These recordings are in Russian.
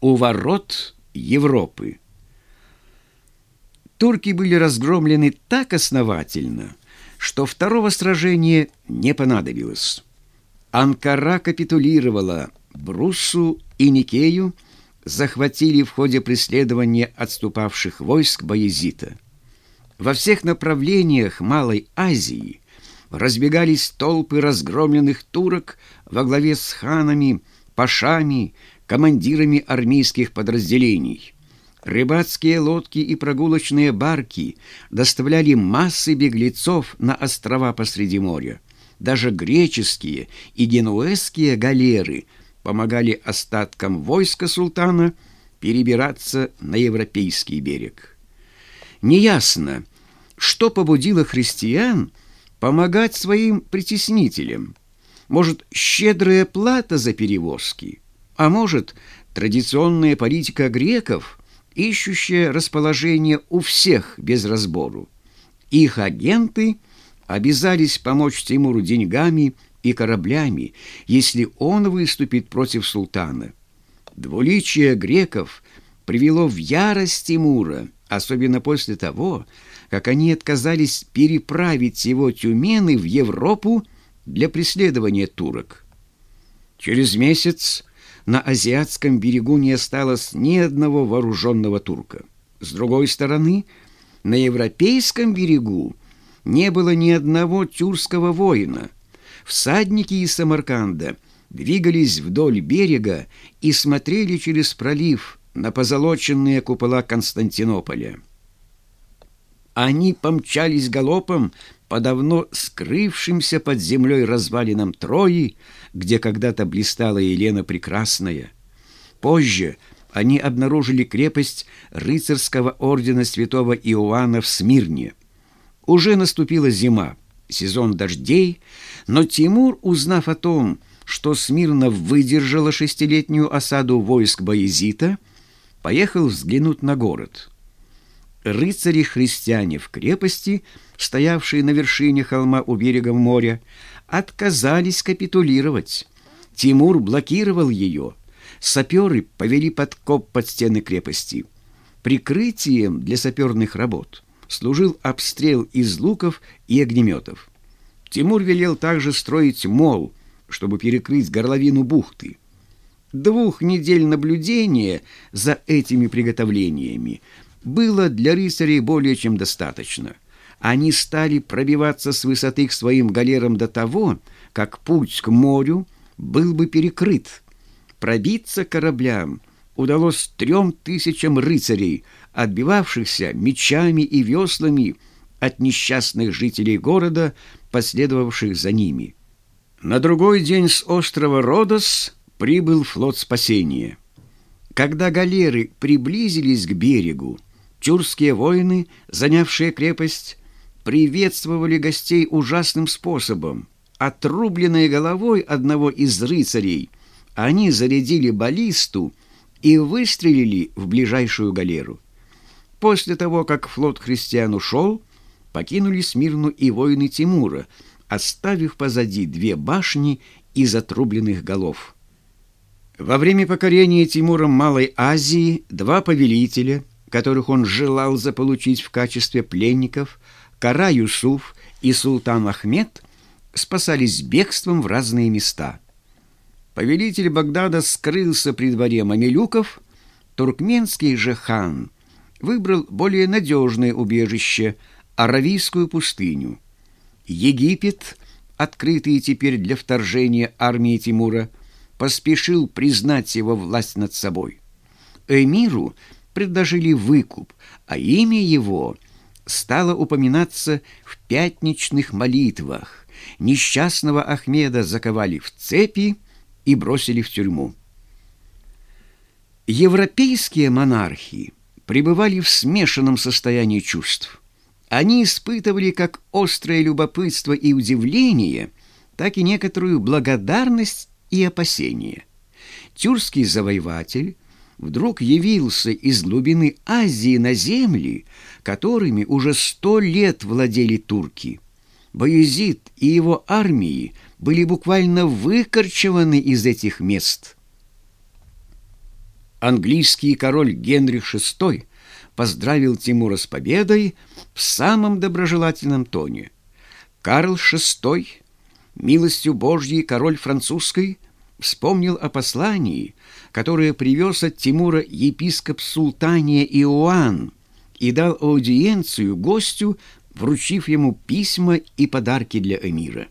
у ворот Европы. Турки были разгромлены так основательно, что второго сражения не понадобилось. Анкара капитулировала, Бруссу и Никею захватили в ходе преследования отступавших войск Баязита. Во всех направлениях Малой Азии разбегались толпы разгромленных турок во главе с ханами, пашами, командирами армейских подразделений. Рыбацкие лодки и прогулочные барки доставляли массы беглецов на острова посреди моря. Даже греческие и генуэзские галеры помогали остаткам войска султана перебираться на европейский берег. Неясно, что побудило христиан помогать своим притеснителям. Может, щедрая плата за перевозки, а может, традиционная политика греков, ищущая расположение у всех без разбору. Их агенты обязались помочь Тимуру деньгами и кораблями, если он выступит против султана. Двуличие греков привело в ярость Тимура, особенно после того, как они отказались переправить его тюмены в Европу для преследования турок. Через месяц на азиатском берегу не осталось ни одного вооруженного турка. С другой стороны, на европейском берегу не было ни одного тюркского воина. Всадники из Самарканда двигались вдоль берега и смотрели через пролив на позолоченные купола Константинополя. Они помчались галопом по давно скрывшимся под землей развалинам Трои, где когда-то блистала Елена Прекрасная. Позже они обнаружили крепость рыцарского ордена святого Иоанна в Смирне. Уже наступила зима, сезон дождей, но Тимур, узнав о том, что Смирна выдержала шестилетнюю осаду войск Боязита, поехал взглянуть на город – рыцари-христиане в крепости, стоявшие на вершине холма у берега моря, отказались капитулировать. Тимур блокировал ее. Саперы повели подкоп под стены крепости. Прикрытием для саперных работ служил обстрел из луков и огнеметов. Тимур велел также строить мол, чтобы перекрыть горловину бухты. Двух недель наблюдения за этими приготовлениями было для рыцарей более чем достаточно. Они стали пробиваться с высоты к своим галерам до того, как путь к морю был бы перекрыт. Пробиться кораблям удалось трем тысячам рыцарей, отбивавшихся мечами и веслами от несчастных жителей города, последовавших за ними. На другой день с острова Родос прибыл флот спасения. Когда галеры приблизились к берегу, Тюркские воины, занявшие крепость, приветствовали гостей ужасным способом. Отрубленной головой одного из рыцарей они зарядили баллисту и выстрелили в ближайшую галеру. После того, как флот христиан ушел, покинули Смирну и воины Тимура, оставив позади две башни из отрубленных голов. Во время покорения Тимуром Малой Азии два повелителя – которых он желал заполучить в качестве пленников, Кара Юсуф и Султан Ахмед спасались бегством в разные места. Повелитель Багдада скрылся при дворе мамилюков, туркменский же хан выбрал более надежное убежище – Аравийскую пустыню. Египет, открытый теперь для вторжения армии Тимура, поспешил признать его власть над собой. Эмиру – предложили выкуп, а имя его стало упоминаться в пятничных молитвах. Несчастного Ахмеда заковали в цепи и бросили в тюрьму. Европейские монархи пребывали в смешанном состоянии чувств. Они испытывали как острое любопытство и удивление, так и некоторую благодарность и опасение. Тюркский завоеватель – вдруг явился из глубины Азии на земли, которыми уже сто лет владели турки. Баязид и его армии были буквально выкорчеваны из этих мест. Английский король Генрих VI поздравил Тимура с победой в самом доброжелательном тоне. Карл VI, милостью Божьей король французской, вспомнил о послании, которое привез от Тимура епископ Султания Иоанн и дал аудиенцию гостю, вручив ему письма и подарки для эмира.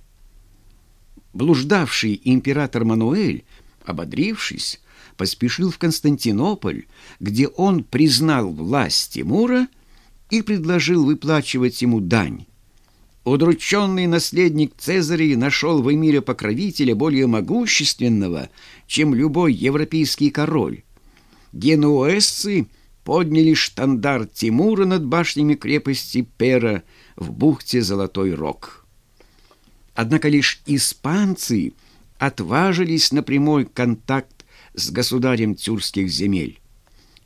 Блуждавший император Мануэль, ободрившись, поспешил в Константинополь, где он признал власть Тимура и предложил выплачивать ему дань. Удрученный наследник Цезарей нашел в эмире покровителя более могущественного, чем любой европейский король. Генуэзцы подняли штандарт Тимура над башнями крепости Пера в бухте Золотой Рог. Однако лишь испанцы отважились на прямой контакт с государем тюркских земель.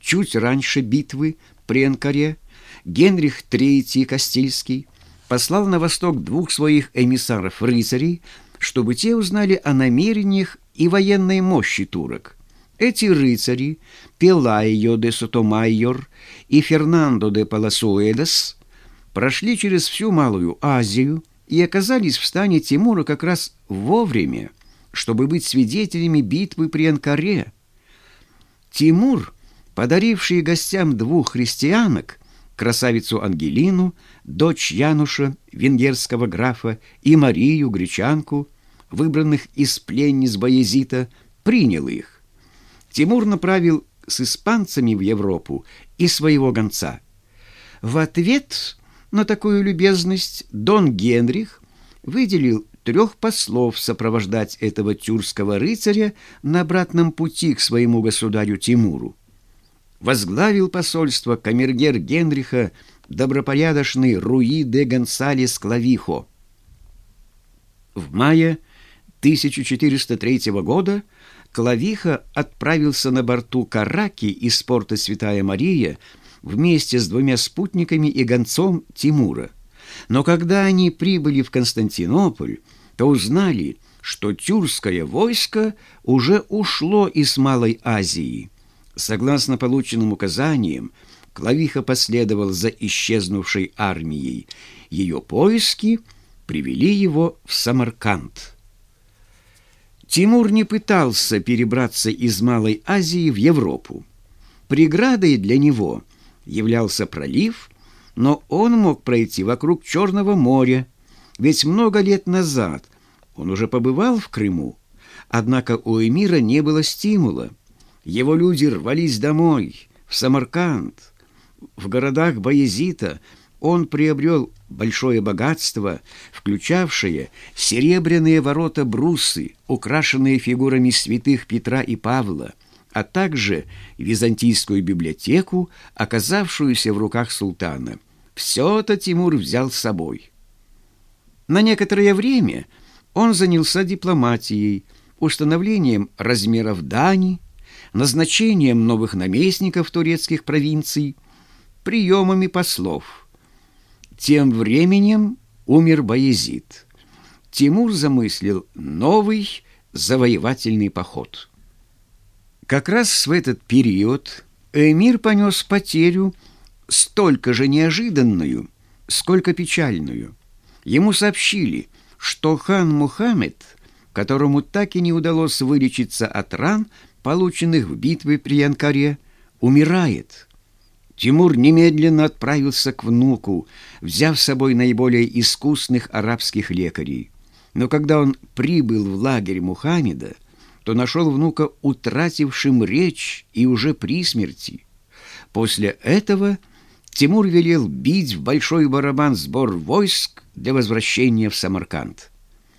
Чуть раньше битвы при Анкаре Генрих III Кастильский послал на восток двух своих эмиссаров-рыцарей, чтобы те узнали о намерениях и военной мощи турок. Эти рыцари, Пелайо де Сотомайор и Фернандо де Паласуэдес, прошли через всю Малую Азию и оказались в стане Тимура как раз вовремя, чтобы быть свидетелями битвы при Анкаре. Тимур, подаривший гостям двух христианок, красавицу Ангелину, дочь Януша, венгерского графа, и Марию, гречанку, выбранных из пленниц Боязита, принял их. Тимур направил с испанцами в Европу и своего гонца. В ответ на такую любезность Дон Генрих выделил трех послов сопровождать этого тюркского рыцаря на обратном пути к своему государю Тимуру возглавил посольство камергер Генриха добропорядочный Руи де Гонсалес Клавихо. В мае 1403 года Клавиха отправился на борту Караки из порта Святая Мария вместе с двумя спутниками и гонцом Тимура. Но когда они прибыли в Константинополь, то узнали, что тюркское войско уже ушло из Малой Азии – Согласно полученным указаниям, Клавиха последовал за исчезнувшей армией. Ее поиски привели его в Самарканд. Тимур не пытался перебраться из Малой Азии в Европу. Преградой для него являлся пролив, но он мог пройти вокруг Черного моря, ведь много лет назад он уже побывал в Крыму. Однако у эмира не было стимула – его люди рвались домой, в Самарканд. В городах Баязита он приобрел большое богатство, включавшее серебряные ворота брусы, украшенные фигурами святых Петра и Павла, а также византийскую библиотеку, оказавшуюся в руках султана. Все это Тимур взял с собой. На некоторое время он занялся дипломатией, установлением размеров дани, назначением новых наместников турецких провинций, приемами послов. Тем временем умер Баязид. Тимур замыслил новый завоевательный поход. Как раз в этот период эмир понес потерю столько же неожиданную, сколько печальную. Ему сообщили, что хан Мухаммед, которому так и не удалось вылечиться от ран, полученных в битве при Янкаре, умирает. Тимур немедленно отправился к внуку, взяв с собой наиболее искусных арабских лекарей. Но когда он прибыл в лагерь Мухаммеда, то нашел внука утратившим речь и уже при смерти. После этого Тимур велел бить в большой барабан сбор войск для возвращения в Самарканд.